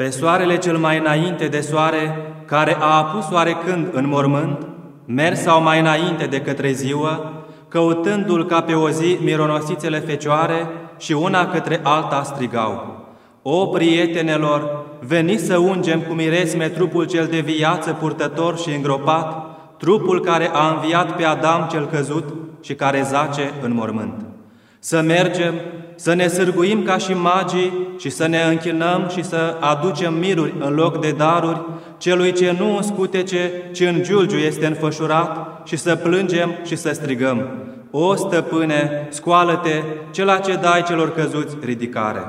Pe soarele cel mai înainte de soare, care a apus oarecând în mormânt, sau mai înainte de către ziua, căutându-l ca pe o zi mironosițele fecioare și una către alta strigau. O, prietenelor, veniți să ungem cu miresme trupul cel de viață purtător și îngropat, trupul care a înviat pe Adam cel căzut și care zace în mormânt. Să mergem, să ne sârguim ca și magii și să ne închinăm și să aducem miruri în loc de daruri celui ce nu în scutece, ci în giulgiu este înfășurat și să plângem și să strigăm. O stăpâne, scoală-te, cela ce dai celor căzuți ridicare.